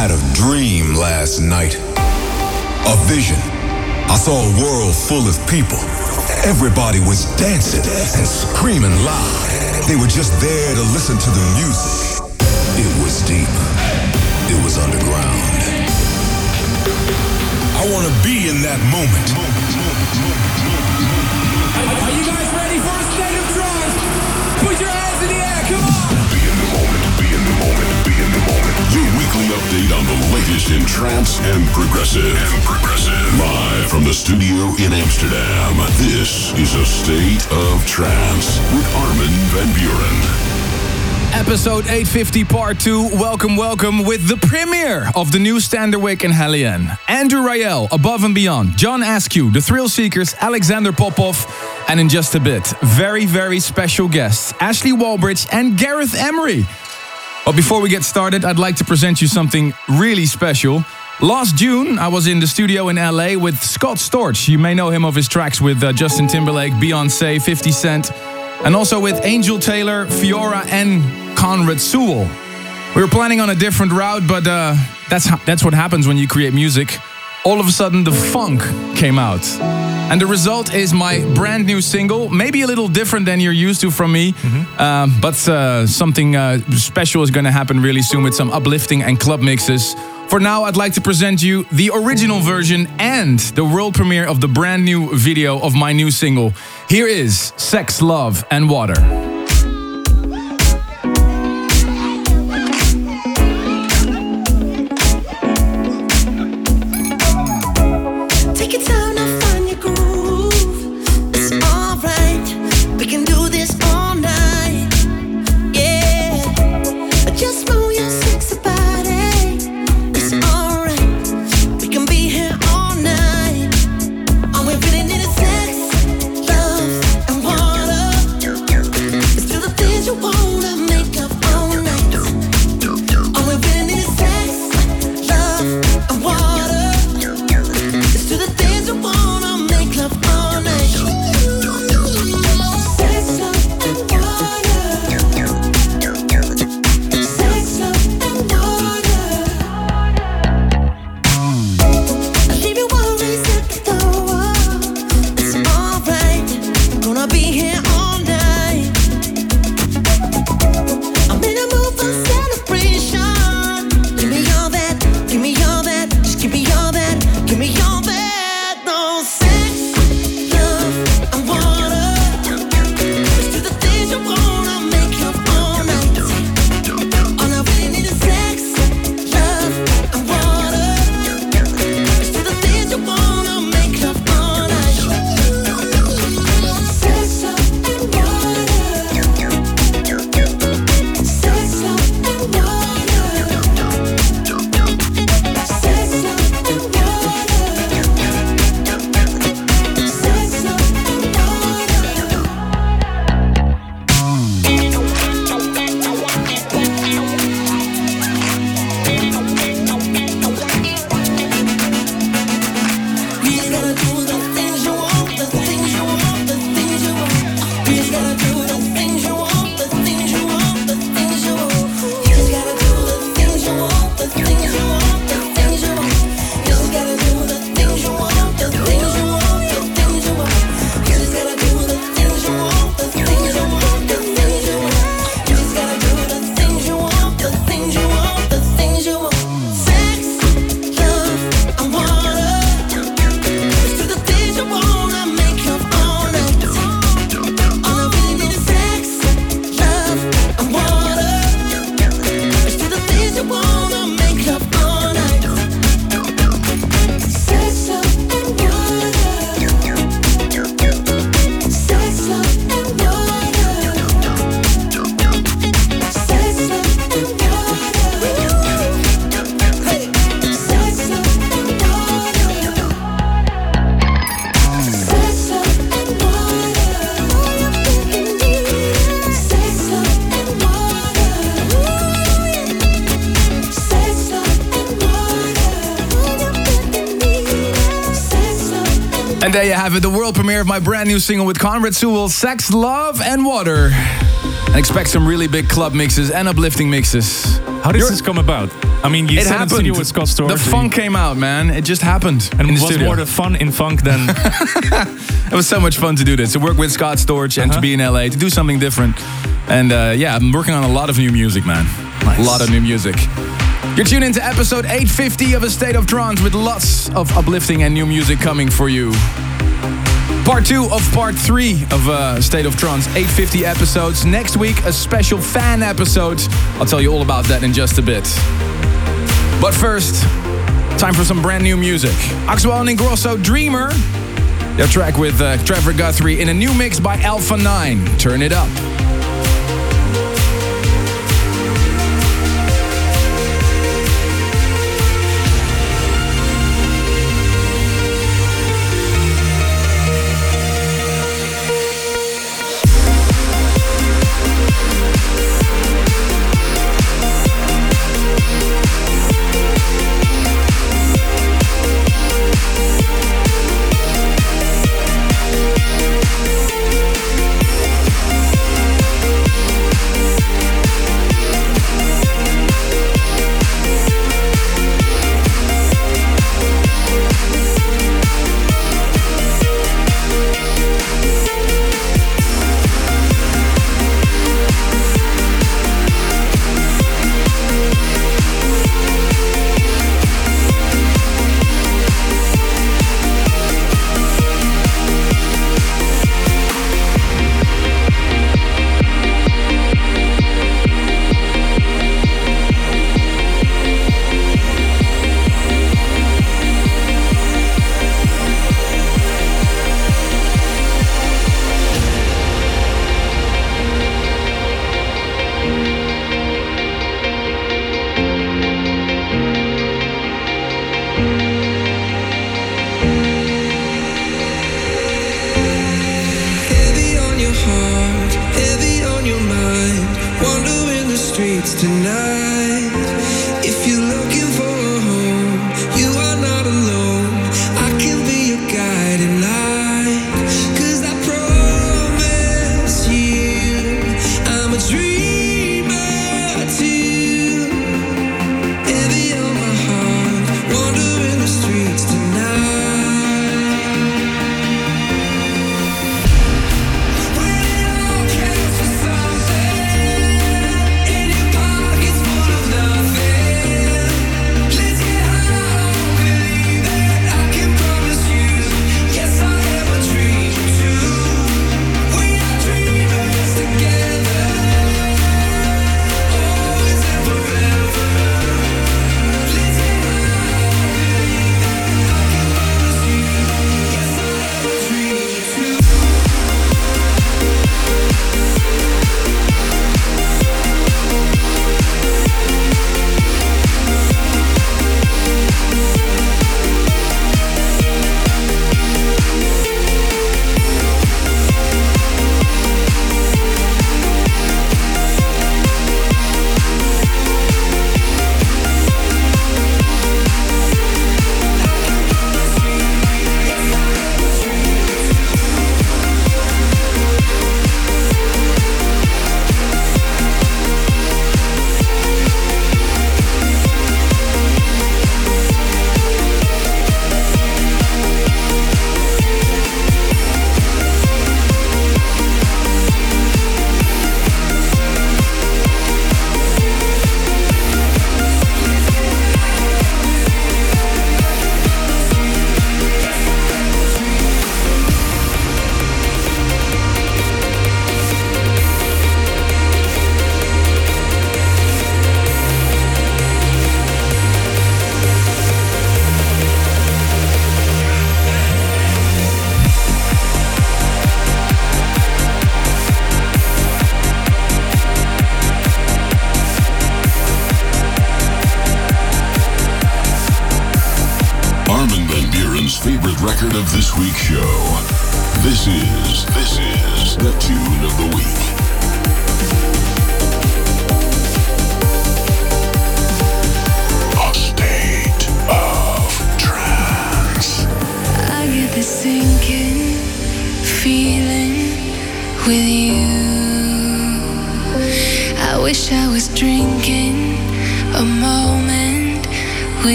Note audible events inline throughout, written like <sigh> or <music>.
had a dream last night. A vision. I saw a world full of people. Everybody was dancing and screaming loud. They were just there to listen to the music. It was deep. It was underground. I want to be in that moment. Are you guys ready for a state of trance? Put your hands in the air, come on! Be in the moment, be in the moment, Your weekly update on the latest in trance and progressive. And progressive. Live from the studio in Amsterdam. This is a state of trance with Armin van Buuren. Episode 850 Part 2. Welcome, welcome with the premiere of the new Standerwick in HALIENE. Andrew Rayel, Above and Beyond, John Askew, The Thrill Seekers, Alexander Popov, and in just a bit, very, very special guests, Ashley Wallbridge and Gareth Emery. But before we get started, I'd like to present you something really special. Last June, I was in the studio in LA with Scott Storch. You may know him of his tracks with uh, Justin Timberlake, Beyonce, 50 Cent, and also with Angel Taylor, Fiora, and Conrad Sewell. We were planning on a different route, but uh, that's that's what happens when you create music. All of a sudden, the funk came out. And the result is my brand new single, maybe a little different than you're used to from me, uh, but uh, something uh, special is going to happen really soon with some uplifting and club mixes. For now, I'd like to present you the original version and the world premiere of the brand new video of my new single. Here is Sex, Love, and Water. And And there you have it, the world premiere of my brand new single with Conrad Sewell, Sex, Love, and Water. And expect some really big club mixes and uplifting mixes. How did You're- this come about? I mean, you It said happened. studio with Scott Storch. The funk came out, man. It just happened. and it was studio. more the fun in funk than <laughs> It was so much fun to do this, to work with Scott Storch and to Uh-huh. be in LA, to do something different. And uh, yeah, I'm working on a lot of new music, man. A lot of new music. You're tuned into episode 850 of A State of Trance with lots of uplifting and new music coming for you. Part two of part three of uh, State of Trance, 850 episodes. Next week, a special fan episode. I'll tell you all about that in just a bit. But first, time for some brand new music. Axwell and Ingrosso Dreamer. Their track with uh, Trevor Guthrie in a new mix by Alpha 9. Turn it up.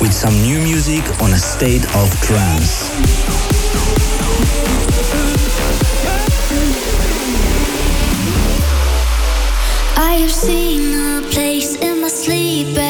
with some new music on a state of trance. I have seen a place in my sleep.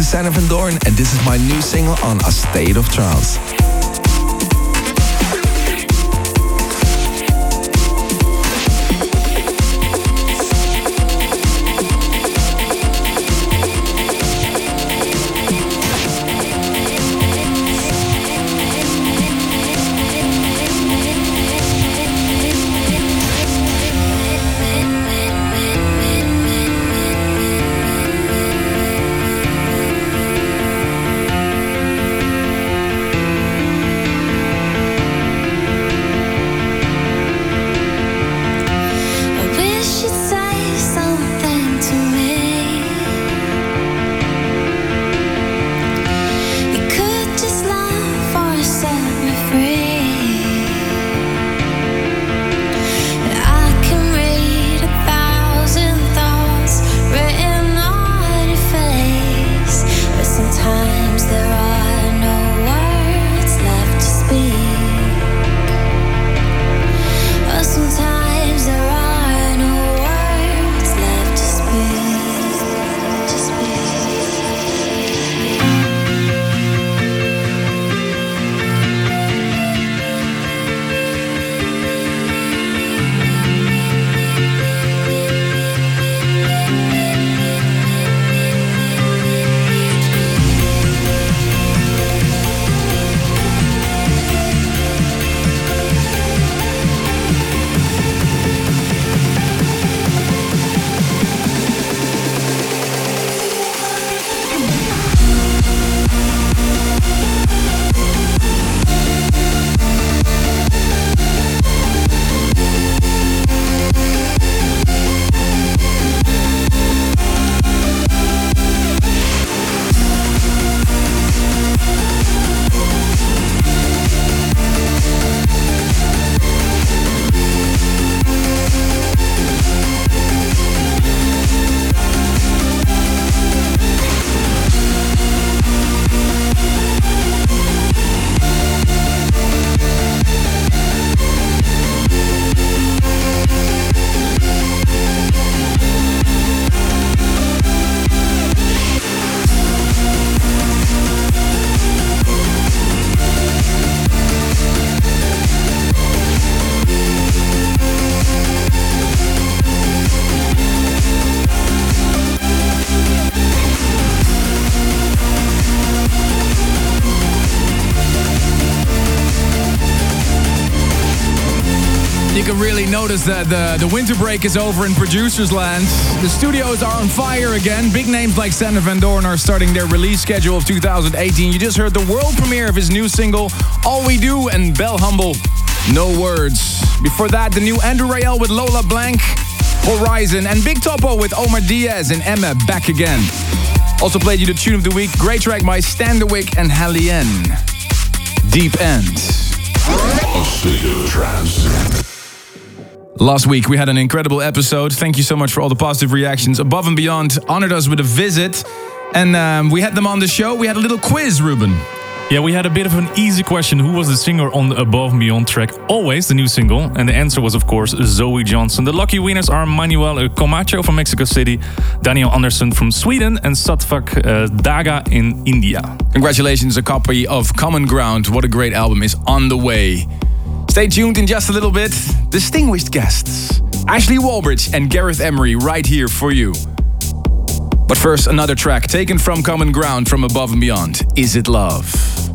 is Susanna van Doorn and this is my new single on A State of Trance. Can notice that the, the winter break is over in producers land. The studios are on fire again. Big names like Sander Van Doorn are starting their release schedule of 2018. You just heard the world premiere of his new single, All We Do, and Bell Humble, No Words. Before that, the new Andrew Rayel with Lola Blanc, Horizon, and Big Topo with Omar Diaz and Emma back again. Also played you the tune of the week, great track by Standerwick and HALIENE. Deep End. A state of trance. Last week we had an incredible episode. Thank you so much for all the positive reactions. Above and Beyond honored us with a visit. And um, we had them on the show. We had a little quiz, Ruben. Yeah, we had a bit of an easy question. Who was the singer on the Above and Beyond track Always, the new single? And the answer was, of course, Zoe Johnston. The lucky winners are Manuel Comacho from Mexico City, Daniel Anderson from Sweden, and Satvak uh, Daga in India. Congratulations, a copy of Common Ground. What a great album is on the way. Stay tuned in just a little bit. Distinguished guests Ashley Wallbridge and Gareth Emery right here for you. But first, another track taken from Common Ground from Above and Beyond. Is It Love?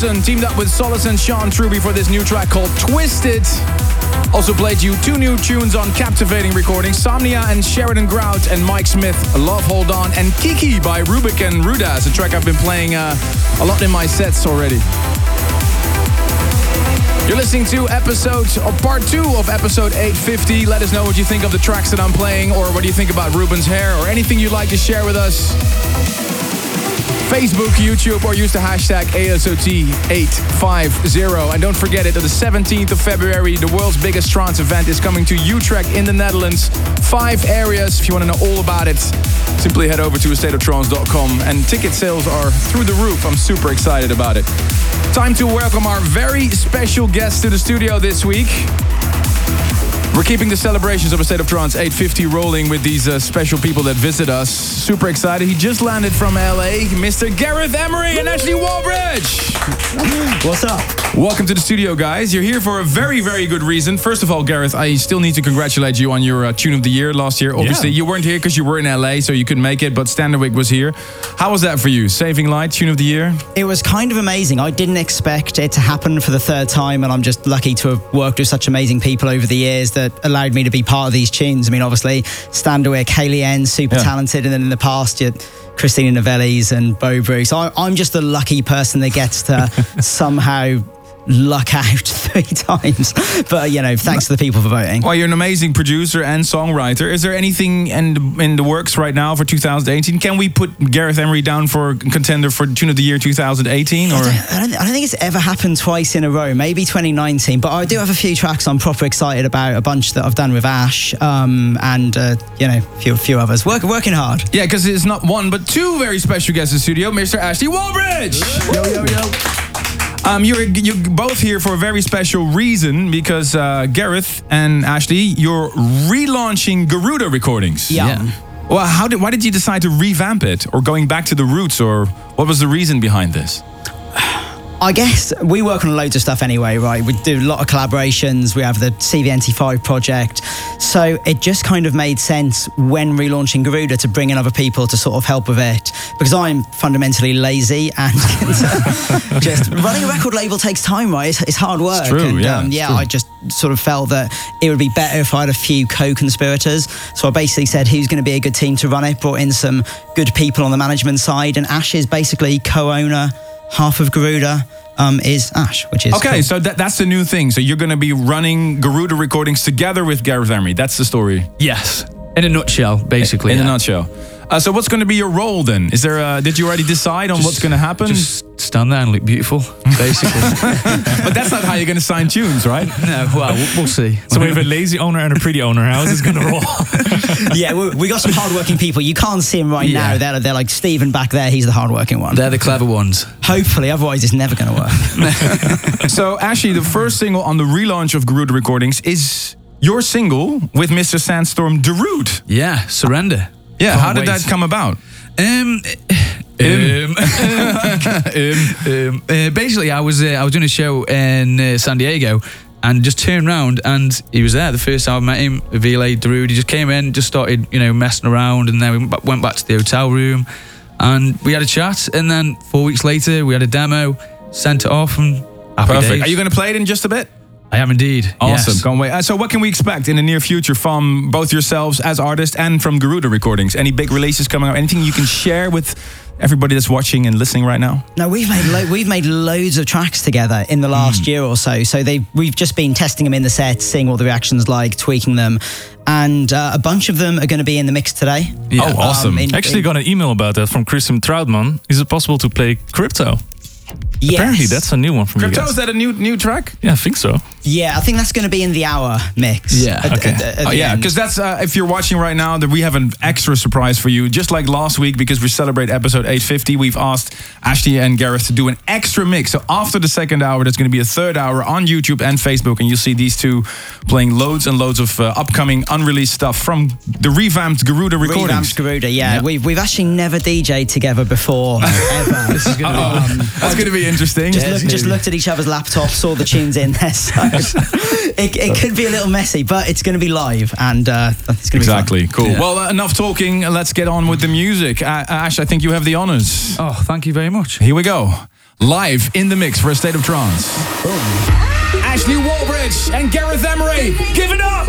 Thompson teamed up with Solis and Sean Truby for this new track called Twisted. Also played you two new tunes on captivating recordings Somna and Sheridan Grout and Mike Smith, Love Hold On, and Kiki by Rubik and Rudas, a track I've been playing uh, a lot in my sets already. You're listening to episode or part two of episode 850. Let us know what you think of the tracks that I'm playing, or what do you think about Ruben's hair, or anything you'd like to share with us. Facebook, YouTube, or use the hashtag ASOT850. And don't forget it, on the 17th of February, the world's biggest trance event is coming to Utrecht in the Netherlands. Five areas. If you want to know all about it, simply head over to astateoftrance.com. And ticket sales are through the roof. I'm super excited about it. Time to welcome our very special guest to the studio this week. We're keeping the celebrations of a State of Trance 850 rolling with these uh, special people that visit us. Super excited. He just landed from LA, Mr. Gareth Emery and Ashley Wallbridge. What's up? Welcome to the studio, guys. You're here for a very, very good reason. First of all, Gareth, I still need to congratulate you on your uh, Tune of the Year last year. Obviously, Yeah. you weren't here because you were in LA, so you couldn't make it, but Standerwick was here. How was that for you? Saving Light, Tune of the Year? It was kind of amazing. I didn't expect it to happen for the third time, and I'm just lucky to have worked with such amazing people over the years that allowed me to be part of these tunes. I mean, obviously, Standerwick, HALIENE, super Yeah. talented, and then in the past, you Christina Novelli and Bo Bruce. I, I'm just the lucky person that gets to <laughs> somehow luck <laughs> out three <laughs> times. But, you know, thanks to the people for voting. Well, you're an amazing producer and songwriter. Is there anything in, in the works right now for 2018? Can we put Gareth Emery down for contender for Tune of the Year 2018? Or I don't, I don't think it's ever happened twice in a row. Maybe 2019, but I do have a few tracks I'm proper excited about. A bunch that I've done with Ash, um, and uh, you know, a few, few others. Work, working hard. Yeah, because it's not one, but two very special guests in the studio, Mr. Ashley Wallbridge. Yo, yo, yo. Um, you're you're both here for a very special reason because uh, Gareth and Ashley, you're relaunching Garuda Recordings. Yeah. Yeah. Well, how did why did you decide to revamp it, or going back to the roots, or what was the reason behind this? I guess we work on loads of stuff anyway, right? We do a lot of collaborations. We have the CVNT5 project. So it just kind of made sense when relaunching Garuda to bring in other people to sort of help with it. Because I'm fundamentally lazy and <laughs> just running a record label takes time, right? It's, it's hard work. It's true, and, yeah, um, yeah, true. I just sort of felt that it would be better if I had a few co-conspirators. So I basically said, who's going to be a good team to run it? Brought in some good people on the management side, and Ash is basically co-owner. Half of Garuda um, is Ash, which is Okay, cool. so that, that's the new thing. So you're going to be running Garuda Recordings together with Gareth Emery. That's the story. Yes. In a nutshell, basically. in yeah. a nutshell. Uh, so what's going to be your role then? Is there? A, did you already decide on what's going to happen? Just stand there and look beautiful, basically. <laughs> but that's not how you're going to sign tunes, right? <laughs> no, well, we'll, we'll see. So we have a lazy owner and a pretty owner. How is this going to roll? <laughs> yeah, we, we got some hardworking people. You can't see them right Yeah. now. They're, they're like Stephen back there. He's the hardworking one. They're the clever ones. Hopefully, otherwise it's never going to work. so actually, the first single on the relaunch of Garuda Recordings is your single with Mr. Sandstorm, Darude. Yeah, surrender. Yeah, how did wait. that come about? <laughs> Um, um, um, uh, basically, I was uh, I was doing a show in uh, San Diego, and just turned around and he was there. The first time I met him, Ville Darude, he just came in, just started you know messing around, and then we went back- went back to the hotel room, and we had a chat. And then four weeks later, we had a demo, sent it off, and happy Perfect. days. Are you going to play it in just a bit? I am indeed. Awesome. Yes. Can't wait. Uh, so, what can we expect in the near future from both yourselves as artists and from Garuda Recordings? Any big releases coming up? Anything you can share with everybody that's watching and listening right now? No, we've made lo- we've made loads of tracks together in the last year or so. So they we've just been testing them in the set, seeing what the reactions like, tweaking them, and uh, a bunch of them are going to be in the mix today. Yeah. Oh, awesome. in- Actually, in- got an email about that from Christian Troutman. Is it possible to play crypto? Yes. Apparently, that's a new one from Crypto, you is that a new new track? Yeah, I think so. Yeah, I think that's going to be in the hour mix. Yeah, At- okay. at- at Oh yeah, because that's uh, if you're watching right now, that we have an extra surprise for you. Just like last week, because we celebrate episode 850, we've asked Ashley and Gareth to do an extra mix. So after the second hour, there's going to be a third hour on YouTube and Facebook, and you'll see these two playing loads and loads of uh, upcoming unreleased stuff from the revamped Garuda recordings. Revamped Garuda, yeah. Yeah. We've, we've actually never DJ'd together before, <laughs> ever. this is gonna be- um, That's going to be interesting. just, look, just looked at each other's laptops, saw the tunes in there. So <laughs> it, it could be a little messy, but it's going to be live and uh, it's going to Exactly. be Exactly. Cool. Yeah. Well, uh, enough talking. Let's get on with the music. Uh, Ash, I think you have the honors. Oh, thank you very much. Here we go. live in the mix for a state of trance. Ashley Wallbridge and Gareth Emery. Give it up!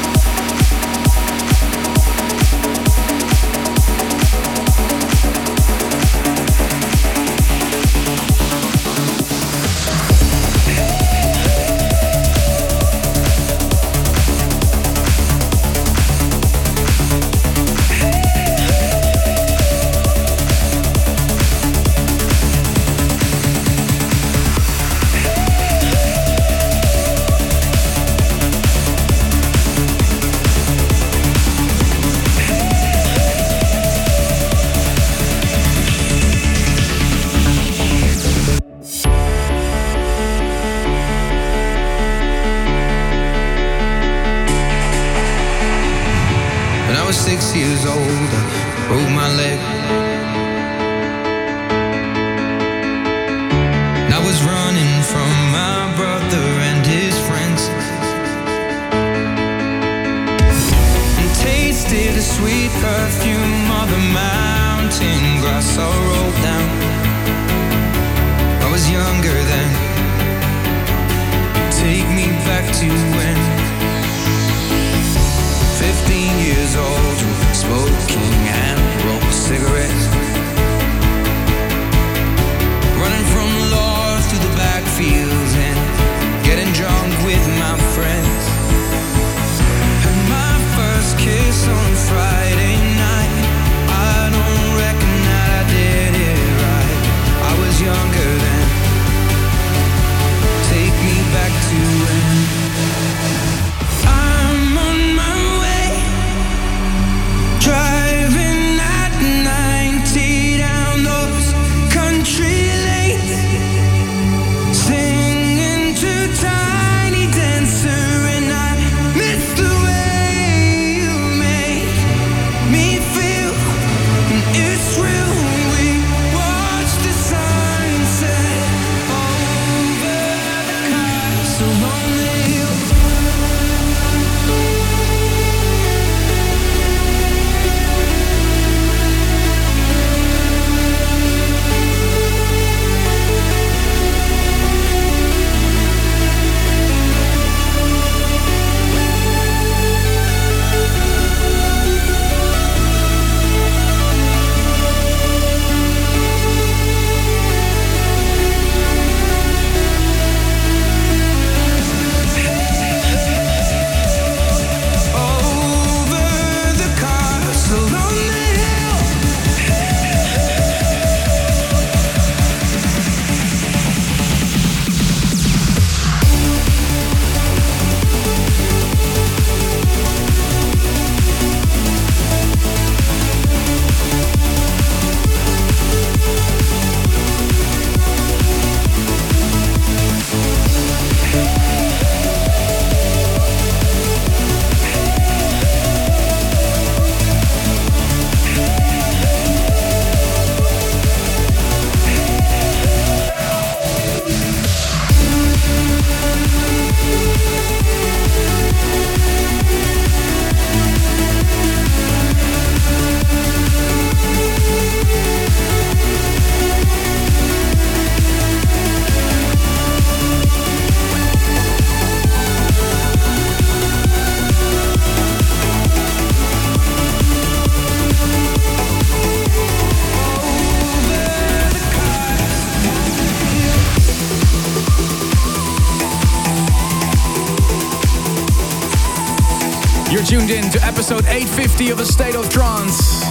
episode 850 of A State of Trance.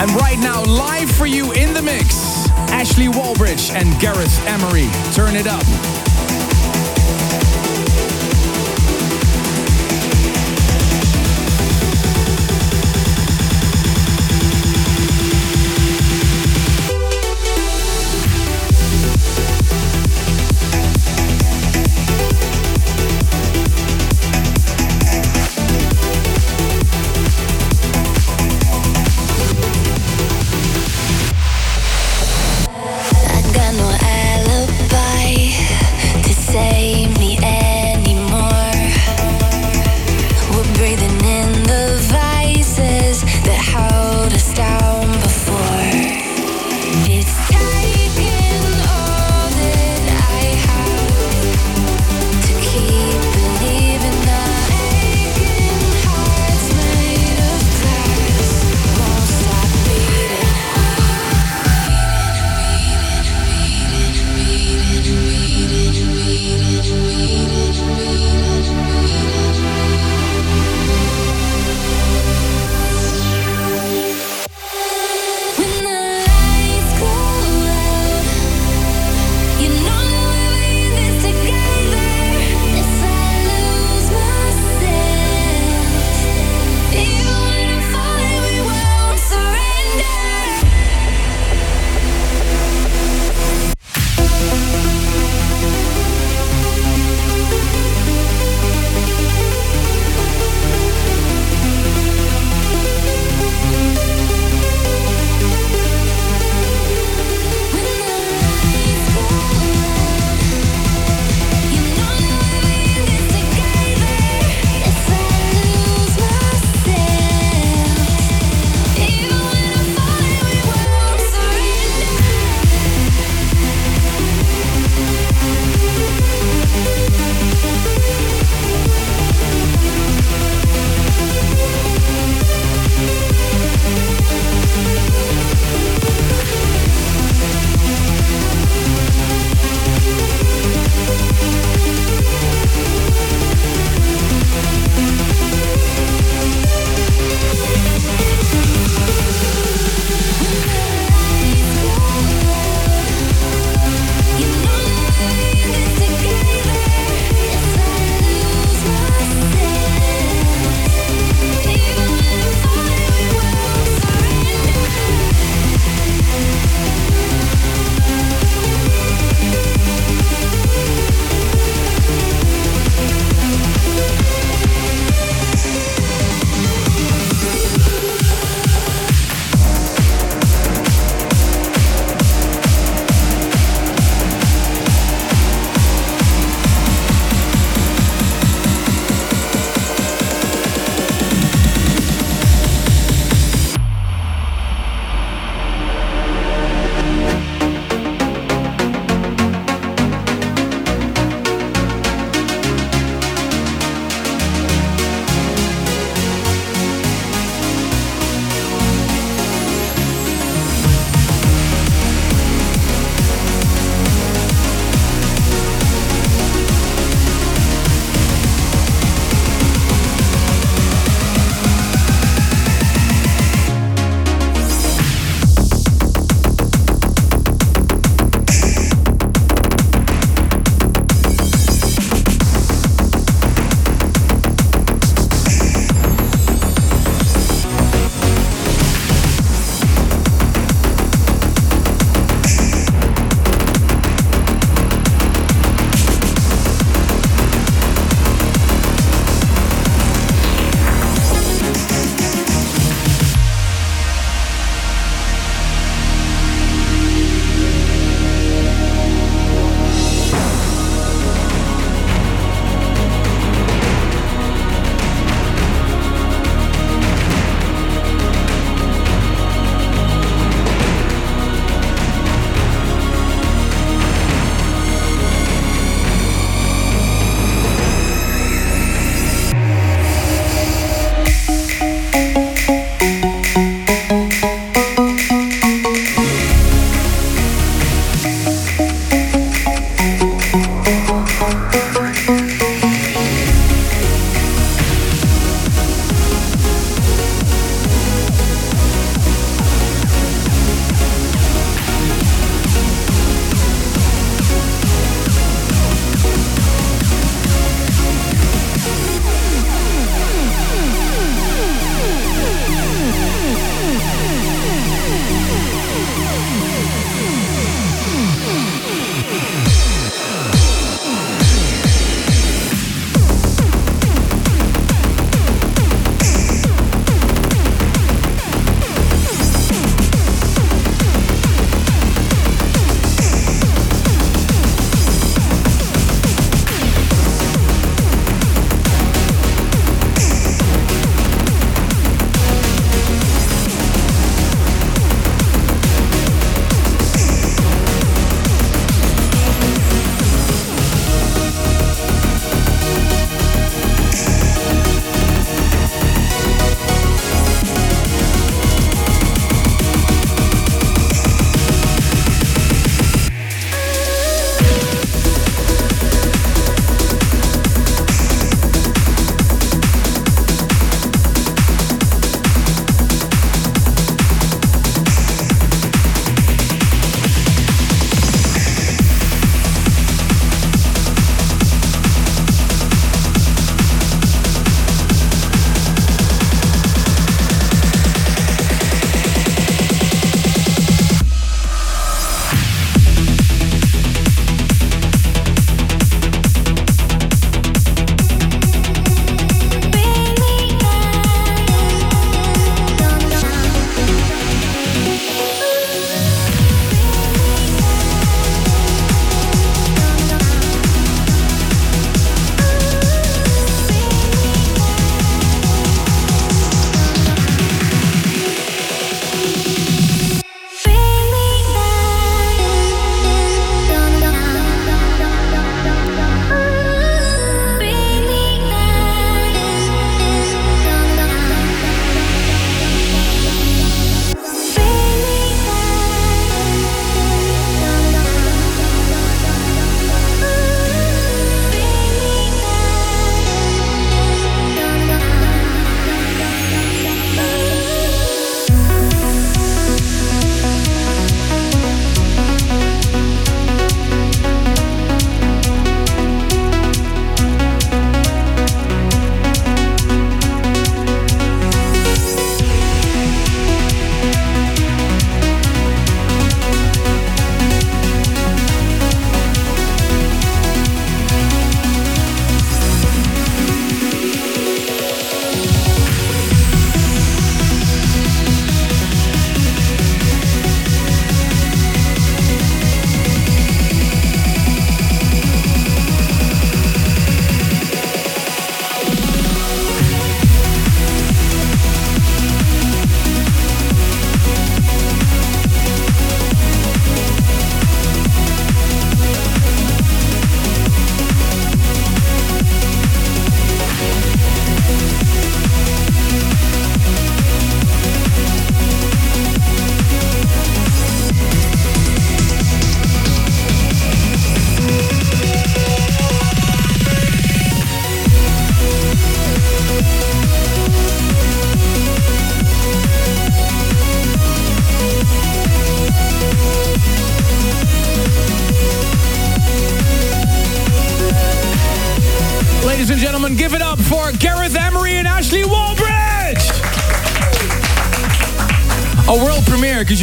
And right now, live for you in the mix, Ashley Wallbridge and Gareth Emery. Turn it up.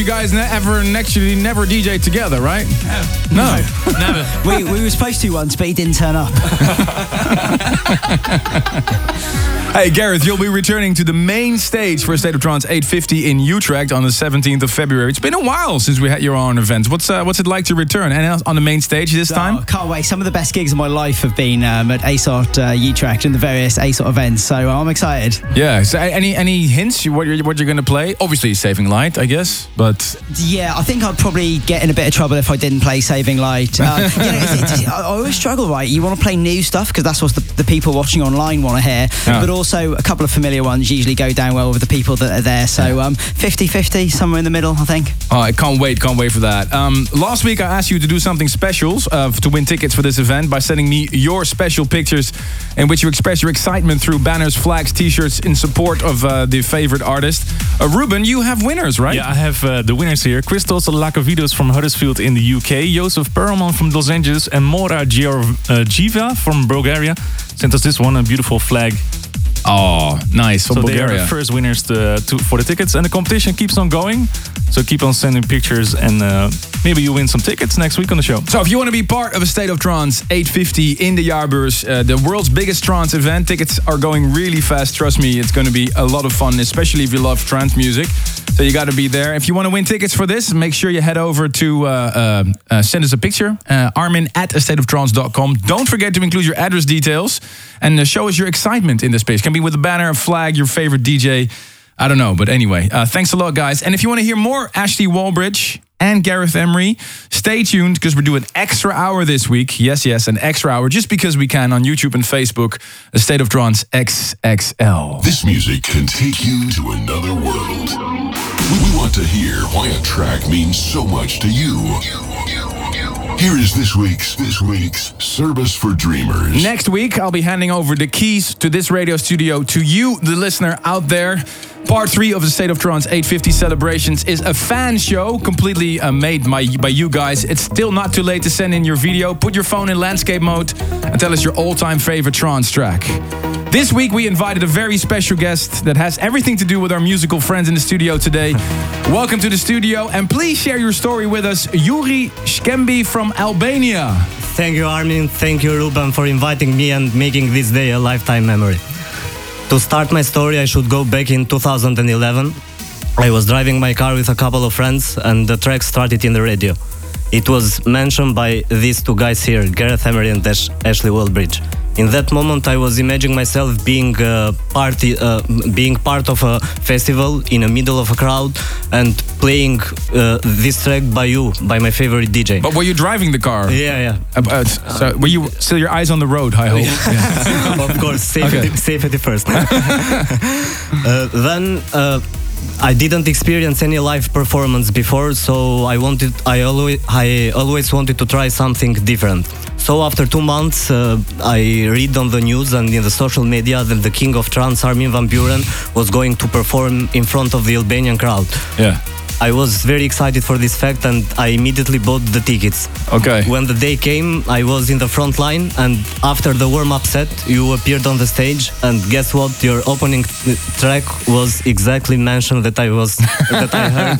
You guys ne- ever actually never DJ together, right? No, never. We, we were supposed to once, but he didn't turn up. <laughs> Hey Gareth, you'll be returning to the main stage for State of Trance 850 in Utrecht on the 17th of February. It's been a while since we had your own events. What's uh, what's it like to return and on the main stage this time? Oh, can't wait. Some of the best gigs of my life have been um, at ASOT uh, Utrecht and the various ASOT events, so I'm excited. Yeah. So any any hints what you're what you're going to play? Obviously, Saving Light, I guess, but Yeah, I think I'd probably get in a bit of trouble if I didn't play Saving Light. Uh, <laughs> know, it's- it's- I I always struggle, right? You want to play new stuff because that's what the, the people watching online want to hear. Yeah. But also, a couple of familiar ones usually go down well with the people that are there. So um, 50 50, somewhere in the middle, I think. Oh, I can't wait, can't wait for that. Um, last week I asked you to do something special uh, to win tickets for this event by sending me your special pictures in which you express your excitement through banners, flags, t-shirts in support of uh, the favorite artist. Uh, Ruben, you have winners, right? Yeah, I have uh, the winners here. Christos Lakavidos from Huddersfield in the UK, Joseph Perelman from Los Angeles, and Mora Georgieva uh, from Bulgaria sent us this one, a beautiful flag. Oh, nice from so they are Bulgaria. the first winners to, to, for the tickets, and the competition keeps on going. So keep on sending pictures, and uh, maybe you win some tickets next week on the show. So if you want to be part of a State of Trance 850 in the Jaarbeurs, uh, the world's biggest trance event, tickets are going really fast. Trust me, it's going to be a lot of fun, especially if you love trance music. So you got to be there. If you want to win tickets for this, make sure you head over to uh, uh, uh, send us a picture, uh, armin at astateoftrance.com. Don't forget to include your address details and uh, show us your excitement in the space. Can be with a banner, a flag, your favorite DJ. I don't know, but anyway, uh, thanks a lot, guys. And if you want to hear more Ashley Wallbridge and Gareth Emery, stay tuned because we're doing extra hour this week. Yes, yes, an extra hour just because we can on YouTube and Facebook. A State of Trance XXL. This music can take you to another world. We want to hear why a track means so much to you. Here is this week's this week's Service for Dreamers. Next week, I'll be handing over the keys to this radio studio to you, the listener out there. Part three of the State of Trance 850 celebrations is a fan show completely uh, made by, by you guys. It's still not too late to send in your video. Put your phone in landscape mode and tell us your all time favorite trance track. This week, we invited a very special guest that has everything to do with our musical friends in the studio today. Welcome to the studio, and please share your story with us, Yuri Skembi from Albania. Thank you, Armin. Thank you, Ruben, for inviting me and making this day a lifetime memory. To start my story, I should go back in 2011. I was driving my car with a couple of friends, and the track started in the radio. It was mentioned by these two guys here, Gareth Emery and Ash- Ashley Wallbridge. In that moment, I was imagining myself being uh, party, uh, being part of a festival in the middle of a crowd and playing uh, this track by you, by my favorite DJ. But were you driving the car? Yeah, yeah. Uh, uh, so were you still your eyes on the road? I hope. <laughs> of course, safety, Okay. safety first. <laughs> uh, then uh, I didn't experience any live performance before, so I wanted, I always, I always wanted to try something different. So after two months, uh, I read on the news and in the social media that the king of trance, Armin van Buuren, was going to perform in front of the Albanian crowd. Yeah. I was very excited for this fact and I immediately bought the tickets. Okay. When the day came, I was in the front line and after the warm-up set, you appeared on the stage and guess what? Your opening track was exactly mentioned that I was <laughs> that I heard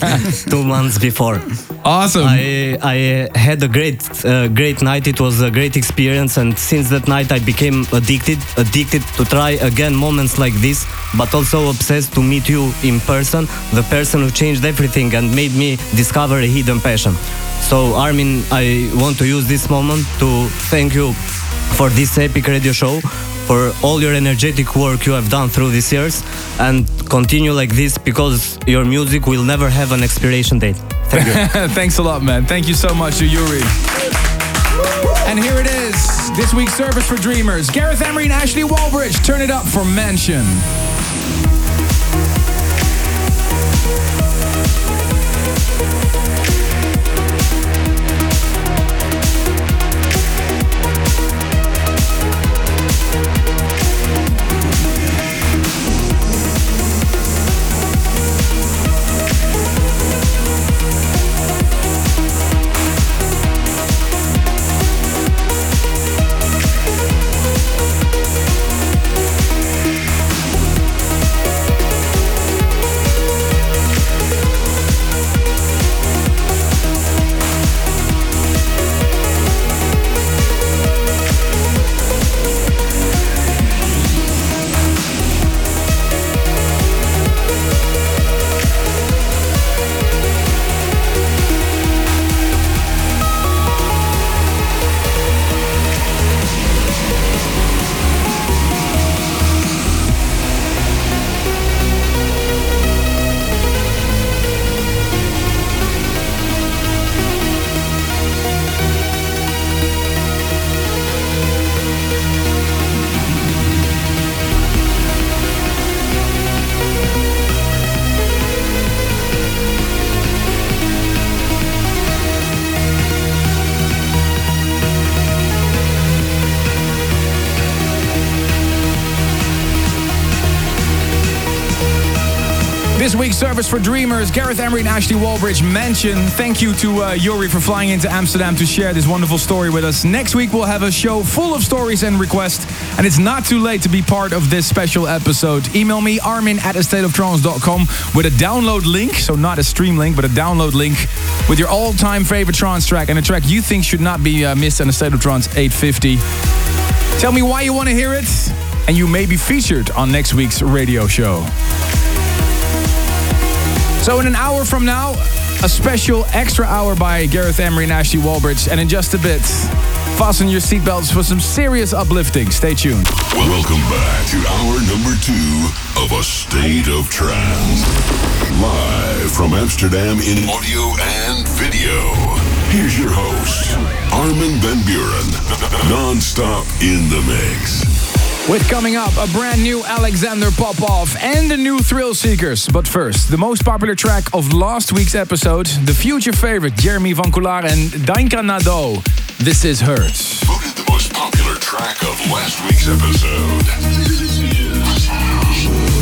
two months before. Awesome. I I had a great uh, great night. It was a great experience and since that night I became addicted addicted to try again moments like this, but also obsessed to meet you in person, the person who changed everything and made me discover a hidden passion. So Armin, I want to use this moment to thank you for this epic radio show, for all your energetic work you have done through these years, and continue like this because your music will never have an expiration date. Thank you. <laughs> Thanks a lot, man. Thank you so much Yuri. And here it is, this week's service for dreamers. Gareth Emery and Ashley Wallbridge, turn it up for Mansion. Service for Dreamers, Gareth Emery and Ashley Wallbridge mention. Thank you to uh, Yuri for flying into Amsterdam to share this wonderful story with us. Next week we'll have a show full of stories and requests, and it's not too late to be part of this special episode. Email me, armin at astateoftrance.com with a download link, so not a stream link, but a download link with your all-time favorite trance track and a track you think should not be uh, missed on the State of Trance 850. Tell me why you want to hear it, and you may be featured on next week's radio show. So in an hour from now, a special extra hour by Gareth Emery and Ashley Wallbridge. And in just a bit, fasten your seatbelts for some serious uplifting. Stay tuned. Welcome back to hour number two of A State of Trance. Live from Amsterdam in audio and video. Here's your host, Armin van Buuren. <laughs> Non-stop in the mix. With coming up, a brand new Alexander Popov and the new Thrillseekers. But first, the most popular track of last week's episode, the future favorite Jeremy Vancaulart and Danyka Nadeau. This is Hurts. Voted the most popular track of last week's episode.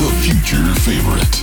The future favorite.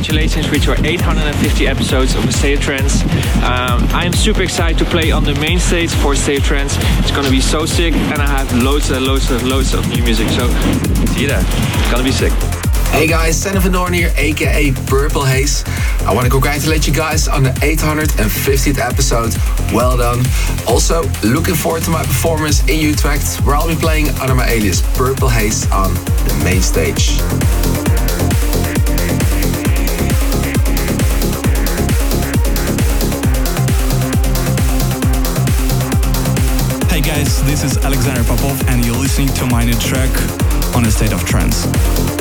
Congratulations with your 850 episodes of State of Um, I'm super excited to play on the main stage for State Trance. It's gonna be so sick, and I have loads and loads and loads of new music. So see you there. It's gonna be sick. Hey guys, Van Dorn here, aka Purple Haze. I want to congratulate you guys on the 850th episode. Well done. Also, looking forward to my performance in Utrecht, where I'll be playing under my alias Purple Haze on the main stage. Popov, and you're listening to my new track on a state of trance.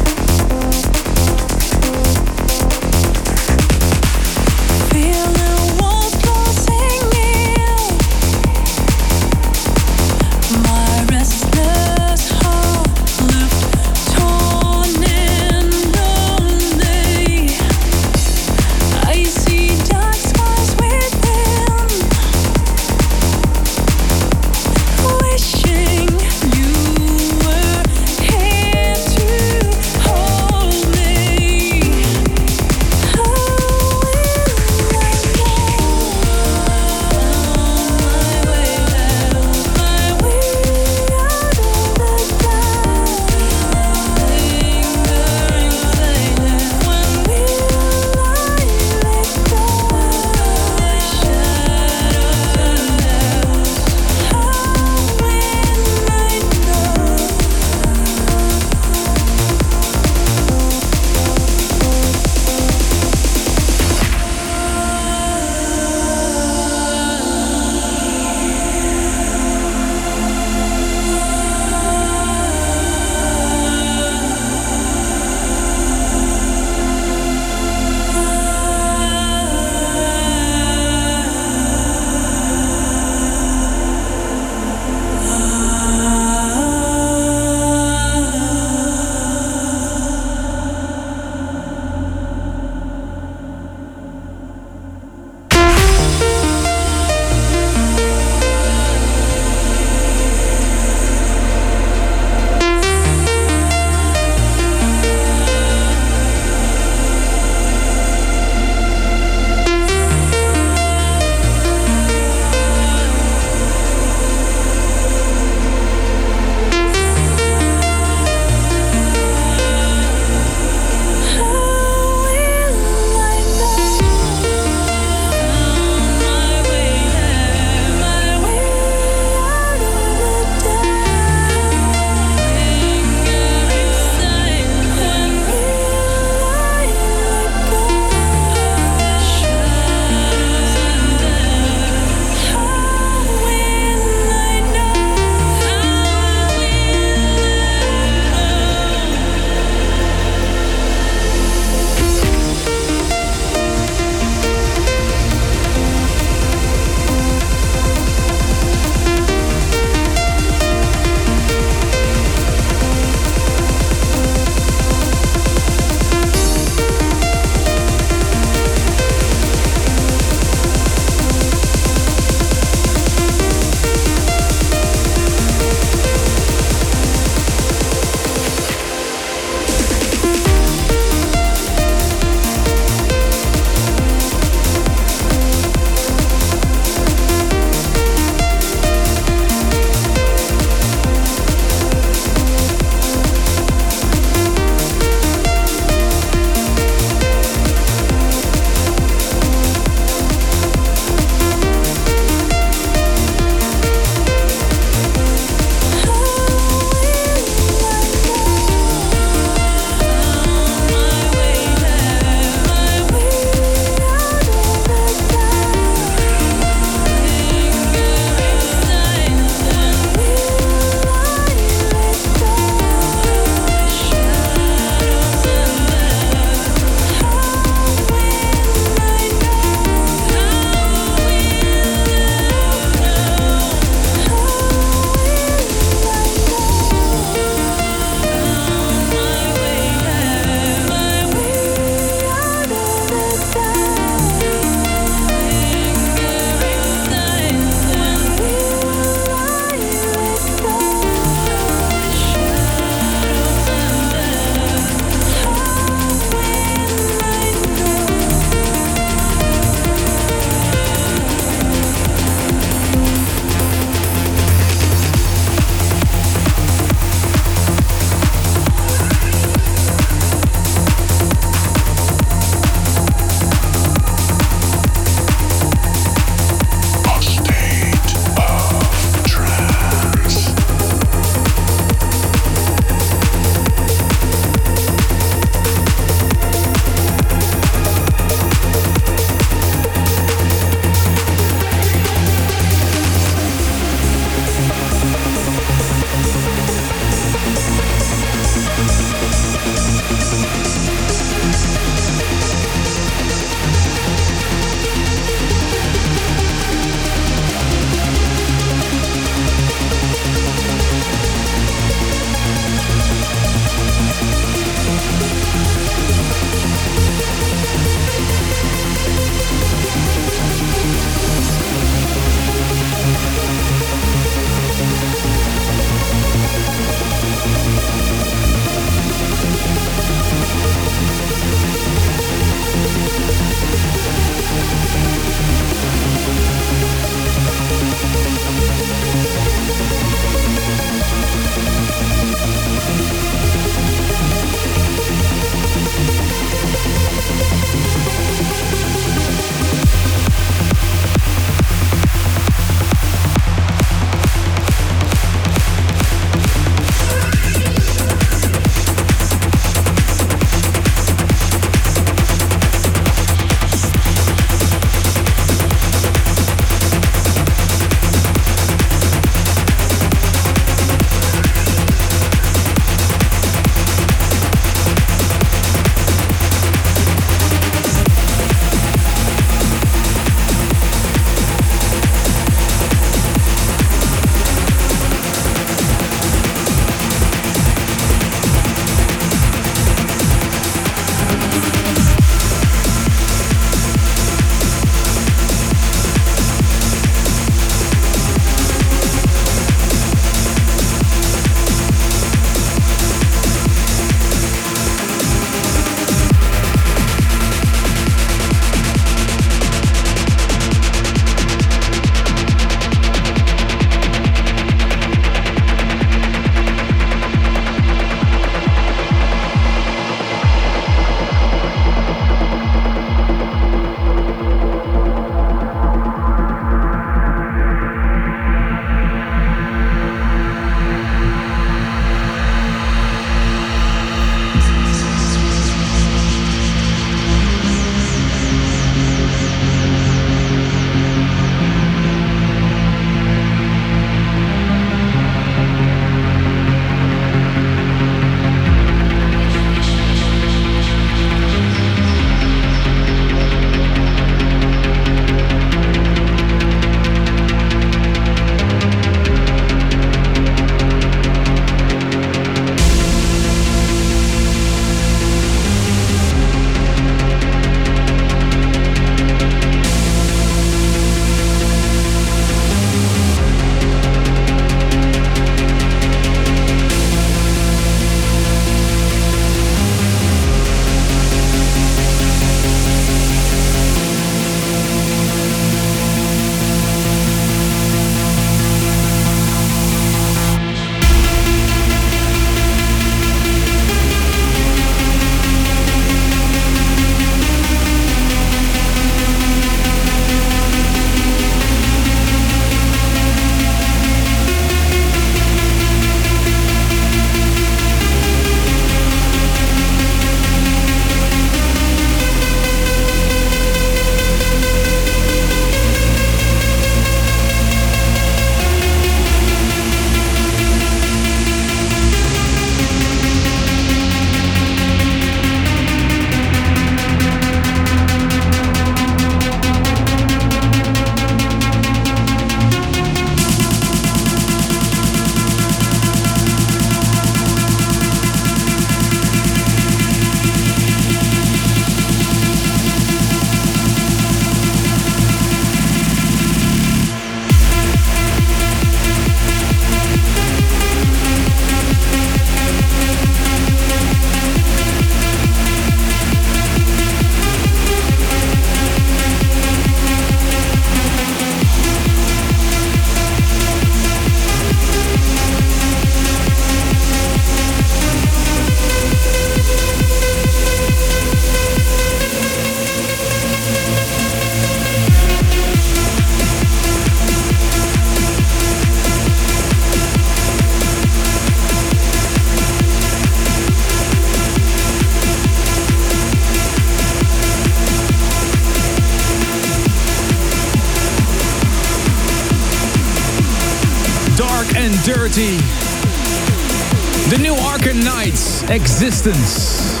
Existence.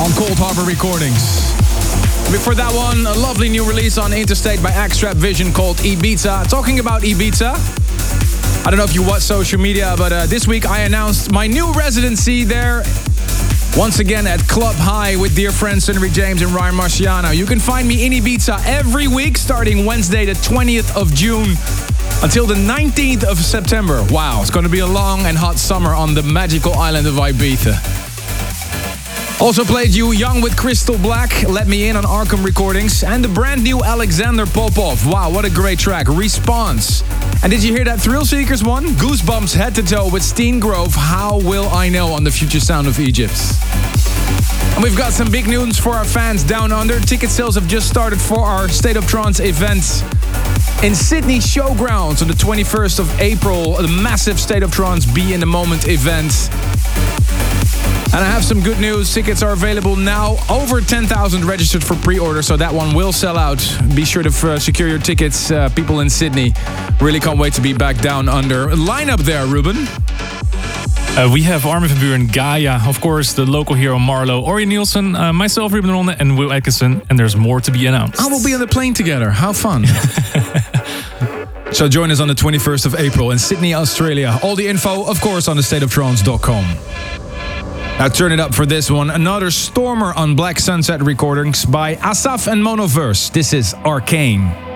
On Coldharbour Recordings. Before that one, a lovely new release on Interstate by Abstract Vision called Ibiza. Talking about Ibiza, I don't know if you watch social media, but uh, this week I announced my new residency there. Once again at Club High with dear friends Sunnery James and Ryan Marciano. You can find me in Ibiza every week starting Wednesday, the 20th of June until the 19th of September. Wow, it's going to be a long and hot summer on the magical island of Ibiza. Also played you Young with Crystal Black, Let Me In on Arkham Recordings, and the brand new Alexander Popov. Wow, what a great track. Response. And did you hear that Thrillseekers one? Goosebumps head to toe with Steen Grove, How Will I Know on the Future Sound of Egypt. And we've got some big news for our fans down under. Ticket sales have just started for our State of Trance event in Sydney Showgrounds on the 21st of April. The massive State of Trance Be in the Moment event. And I have some good news. Tickets are available now. Over 10,000 registered for pre-order, so that one will sell out. Be sure to uh, secure your tickets, uh, people in Sydney. Really can't wait to be back down under. Line up there, Ruben. Uh, we have Armin van Buuren, Gaia, of course, the local hero Marlo, Orjan Nilsen, uh, myself, Ruben Ronde, and Will Atkinson, and there's more to be announced. I will be on the plane together. How fun. <laughs> so join us on the 21st of April in Sydney, Australia. All the info, of course, on thestateoftrance.com. Now turn it up for this one. Another stormer on Black Sunset Recordings by Asaf and Monoverse. This is Arcane.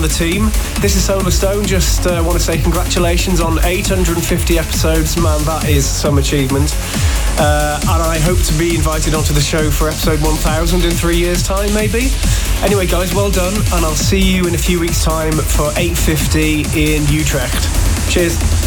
The team. This is Solarstone. Just uh, want to say congratulations on 850 episodes. Man, that is some achievement. Uh, and I hope to be invited onto the show for episode 1000 in three years' time, maybe. Anyway, guys, well done. And I'll see you in a few weeks' time for 850 in Utrecht. Cheers.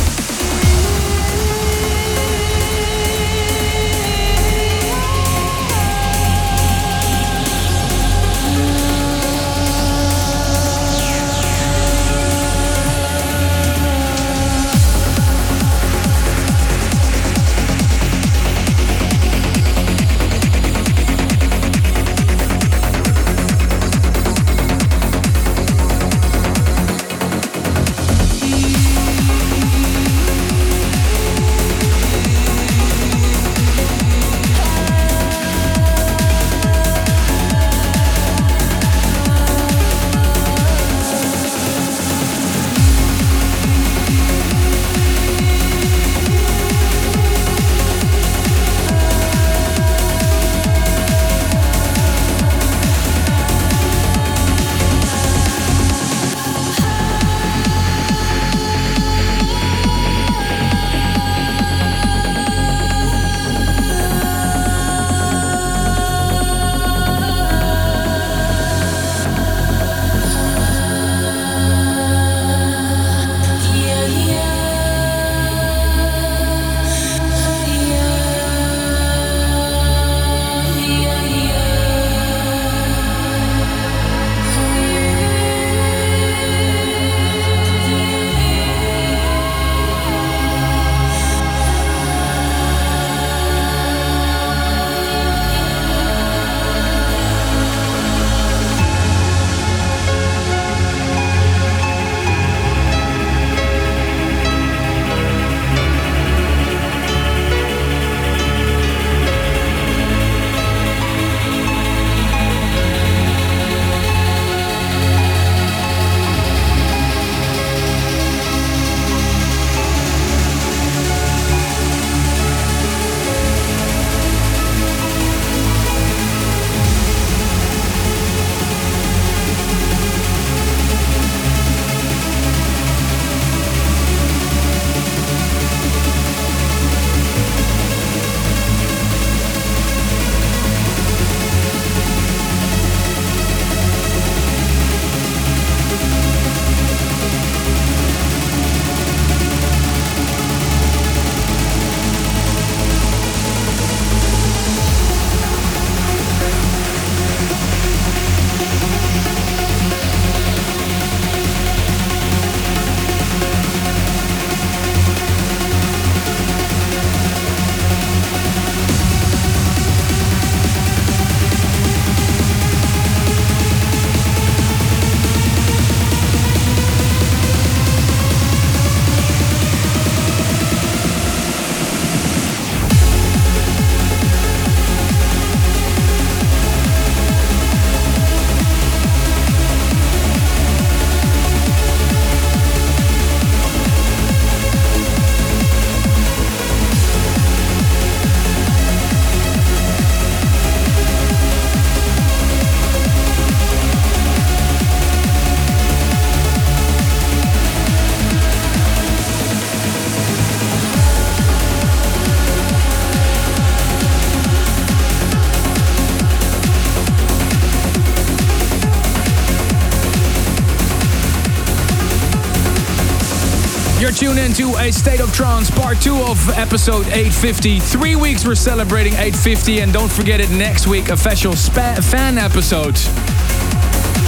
Tuned into a State of Trance part two of episode 850. Three weeks we're celebrating 850, and don't forget it next week, official spa- fan episode.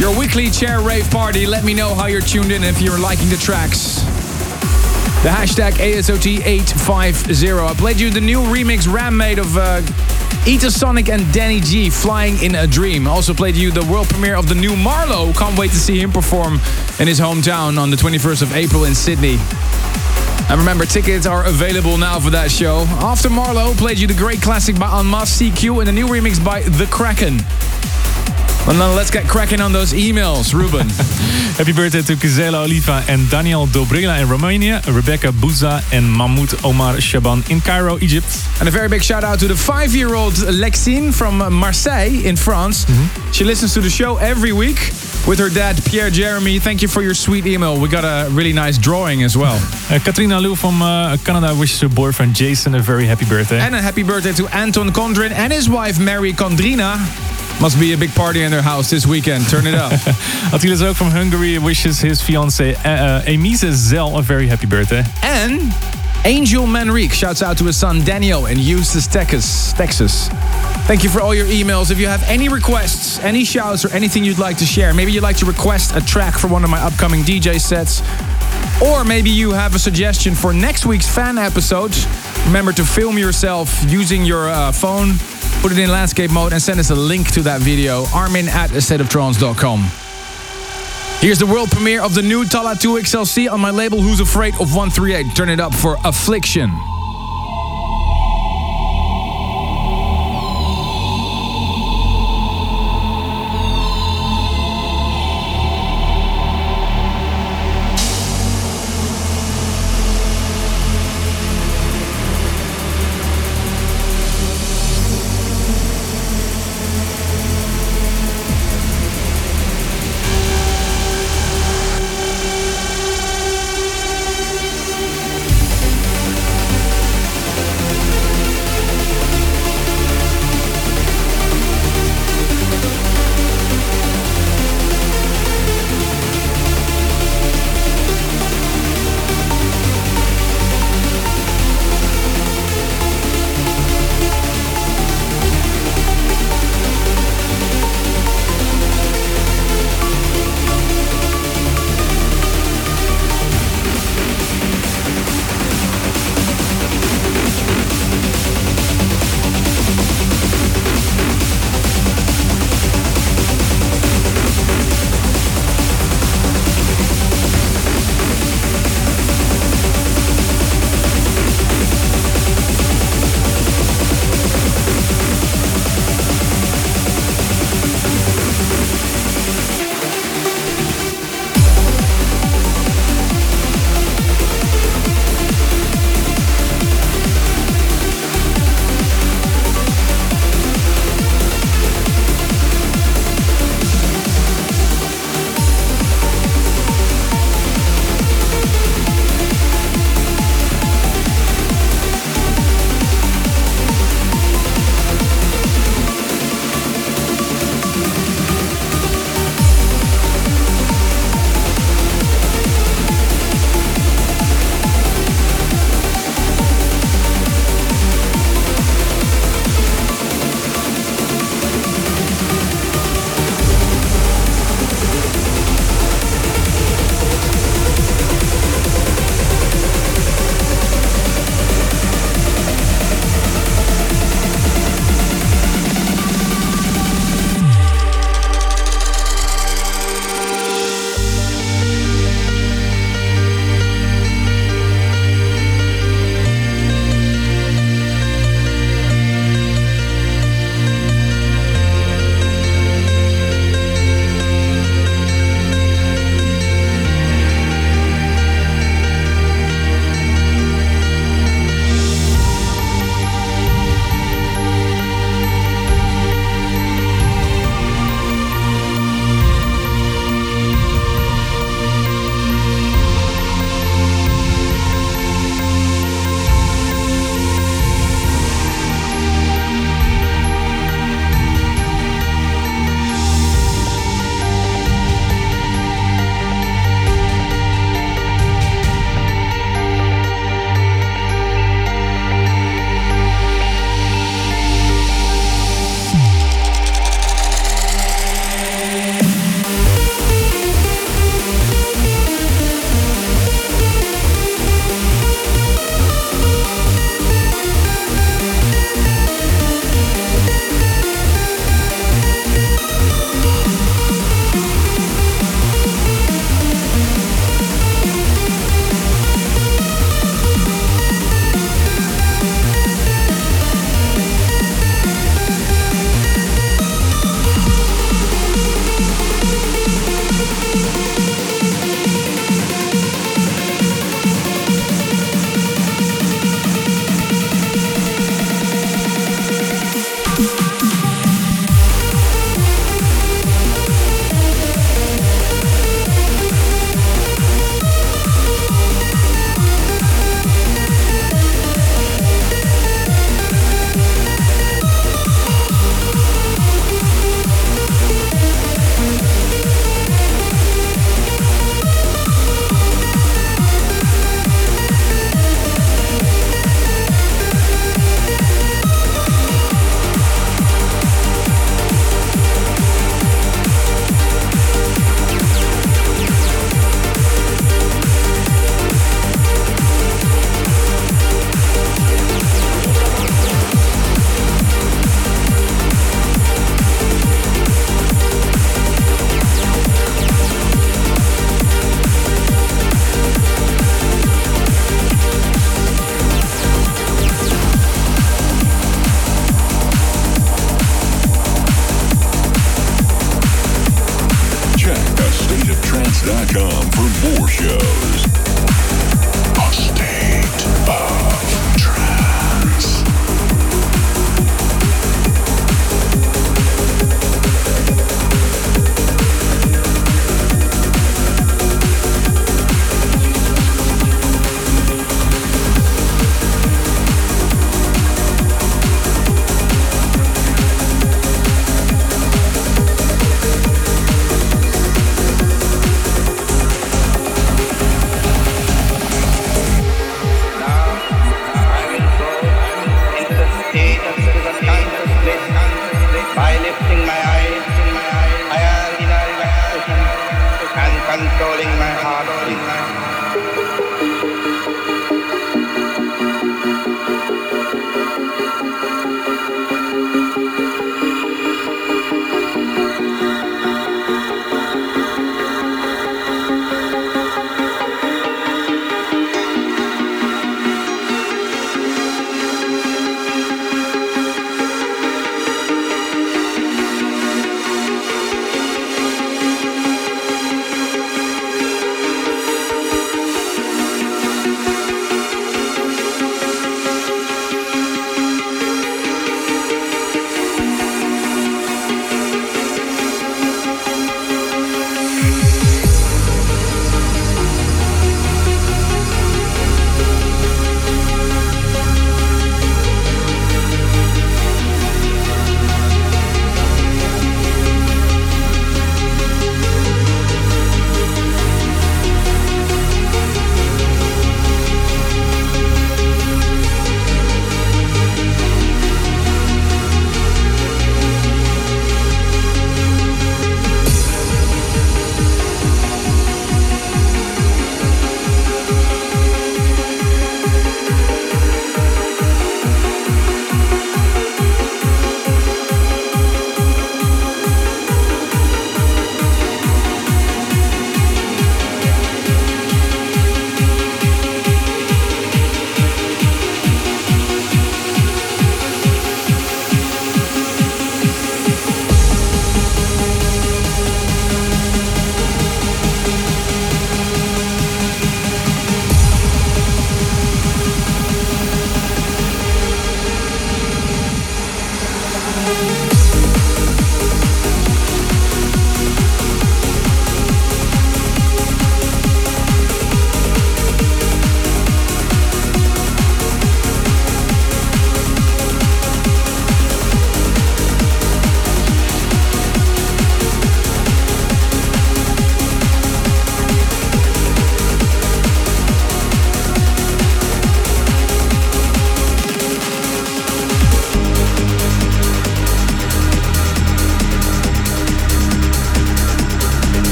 Your weekly chair rave party. Let me know how you're tuned in if you're liking the tracks. The hashtag ASOT850. I played you the new remix Ram made of uh, Eta Sonic and Danny G, Flying in a Dream. Also played you the world premiere of the new Marlo. Can't wait to see him perform in his hometown on the 21st of April in Sydney. And remember, tickets are available now for that show. After Marlo, played you the great classic by Unmasked CQ and the new remix by The Kraken. Well, now let's get cracking on those emails, Ruben. <laughs> Happy birthday to Kizela Oliva and Daniel Dobrila in Romania, Rebecca Bouza and Mahmoud Omar Shaban in Cairo, Egypt. And a very big shout out to the five year old Lexine from Marseille in France. She listens to the show every week with her dad, Pierre Jeremy. Thank you for your sweet email. We got a really nice drawing as well. <laughs> Uh, Katrina Lou from uh, Canada wishes her boyfriend Jason a very happy birthday. And a happy birthday to Anton Kondrin and his wife, Mary Kondrina. Must be a big party in their house this weekend. Turn it up. <laughs> Attila ook from Hungary wishes his fiancée uh, uh, Emise Zel a very happy birthday. And Angel Manrique shouts out to his son Daniel in Eustis, Texas. Texas. Thank you for all your emails. If you have any requests, any shouts, or anything you'd like to share, maybe you'd like to request a track for one of my upcoming DJ sets, or maybe you have a suggestion for next week's fan episode, remember to film yourself using your uh, phone, put it in landscape mode, and send us a link to that video. Armin at astateoftrance.com. Here's the world premiere of the new Talla 2XLC on my label Who's Afraid of 138. Turn it up for Affliction.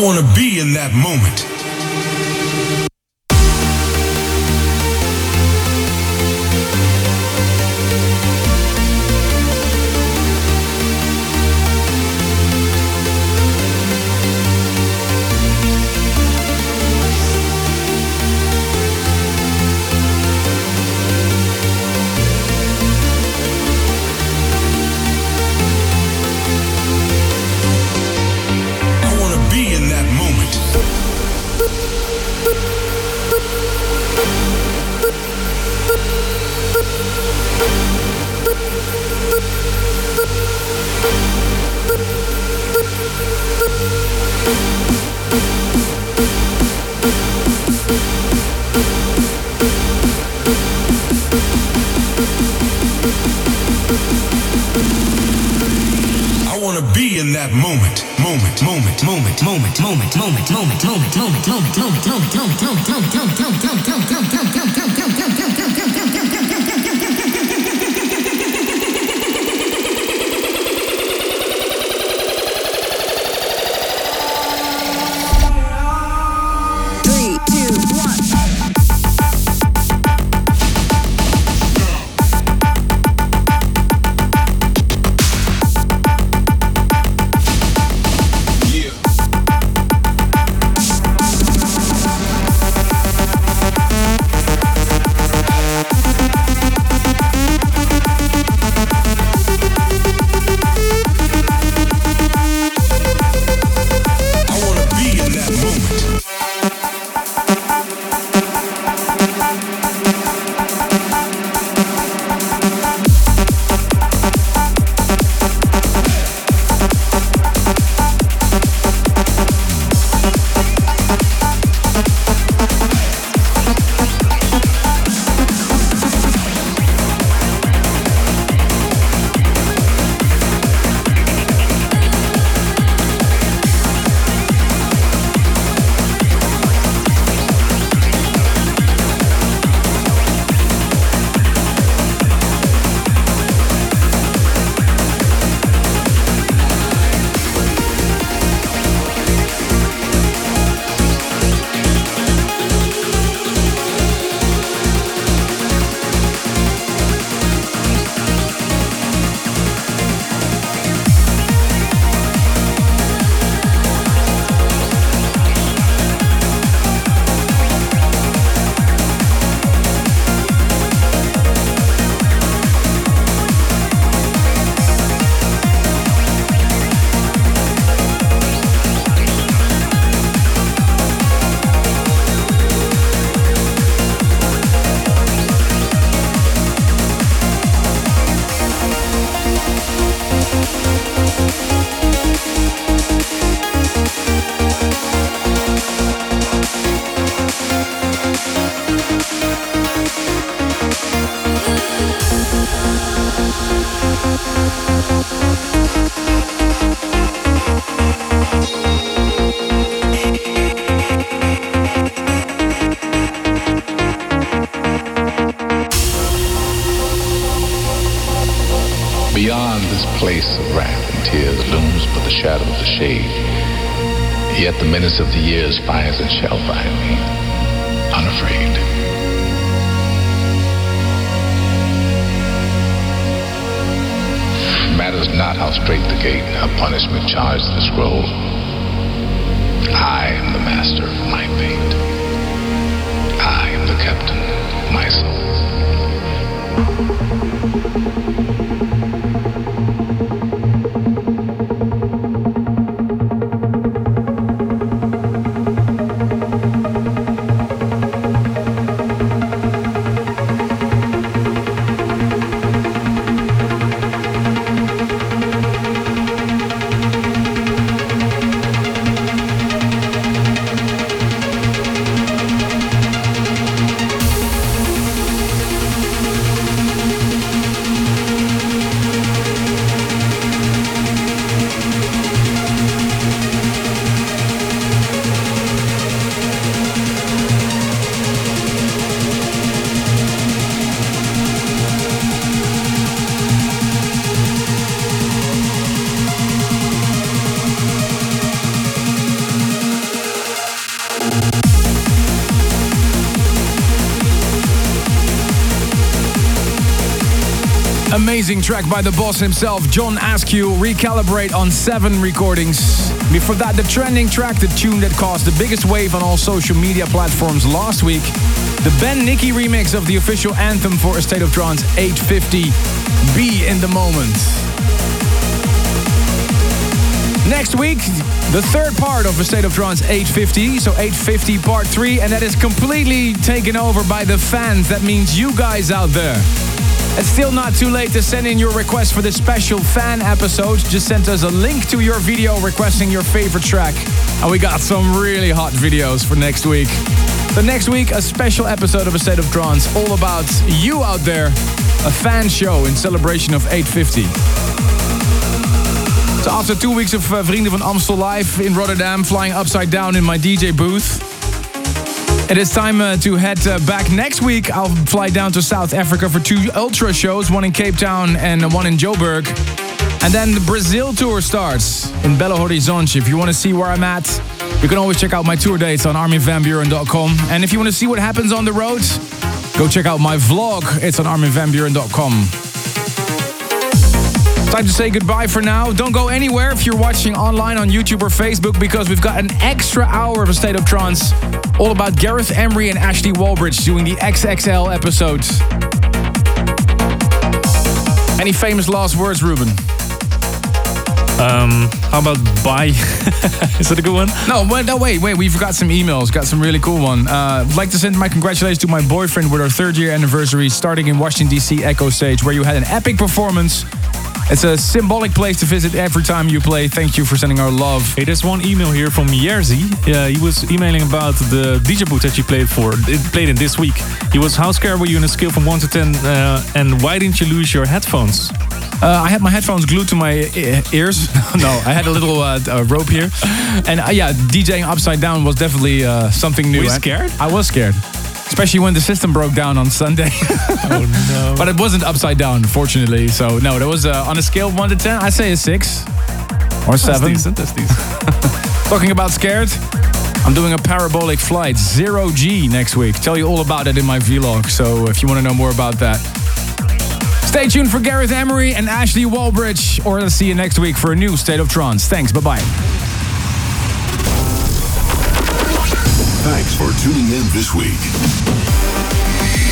I want to be in that moment. moment moment moment moment moment moment moment moment moment moment moment moment moment moment track by the boss himself, John Askew, Recalibrate on seven recordings. Before that, the trending track, the tune that caused the biggest wave on all social media platforms last week. The Ben Nicky remix of the official anthem for A State of Trance 850, Be in the Moment. Next week, the third part of A State of Trance 850, so 850 part 3, and that is completely taken over by the fans. That means you guys out there. It's still not too late to send in your request for this special fan episode. Just send us a link to your video requesting your favorite track. And we got some really hot videos for next week. So next week, a special episode of A State of Trance, all about you out there. A fan show in celebration of 850. So after two weeks of uh, Vrienden van Amstel live in Rotterdam, flying upside down in my DJ booth, it is time uh, to head uh, back next week. I'll fly down to South Africa for two ultra shows, one in Cape Town and one in Joburg. And then the Brazil tour starts in Belo Horizonte. If you want to see where I'm at, you can always check out my tour dates on arminvanbuuren.com. And if you want to see what happens on the road, go check out my vlog. It's on arminvanbuuren.com. Time to say goodbye for now. Don't go anywhere if you're watching online on YouTube or Facebook because we've got an extra hour of a state of trance all about Gareth Emery and Ashley Wallbridge doing the XXL episodes. Any famous last words, Ruben? Um, how about bye? <laughs> Is that a good one? No, wait, no, wait, wait. We've got some emails. Got some really cool one. Uh, I'd like to send my congratulations to my boyfriend with our third year anniversary, starting in Washington D.C. Echo Stage, where you had an epic performance. It's a symbolic place to visit every time you play. Thank you for sending our love. Hey, there's one email here from Jerzy. Yeah, he was emailing about the DJ booth that you played for. It played in this week. He was, how scared were you on a scale from one to ten? Uh, and why didn't you lose your headphones? Uh, I had my headphones glued to my e- ears. <laughs> no, I had a little uh, uh, rope here, and uh, yeah, DJing upside down was definitely uh, something new. Were you scared? I was scared, especially when the system broke down on Sunday. <laughs> oh no! but it wasn't upside down, fortunately. So no, that was uh, on a scale of one to ten. I say a six or seven. decent, that's decent. <laughs> Talking about scared. I'm doing a parabolic flight, zero G, next week. Tell you all about it in my vlog. So if you want to know more about that, stay tuned for Gareth Emery and Ashley Wallbridge. Or I'll see you next week for a new State of Trance. Thanks. Bye bye. For tuning in this week.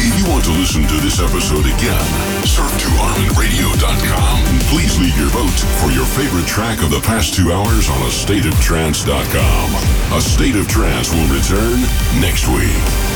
If you want to listen to this episode again, surf to arminradio.com and please leave your vote for your favorite track of the past two hours on astateoftrance.com. A State of Trance will return next week.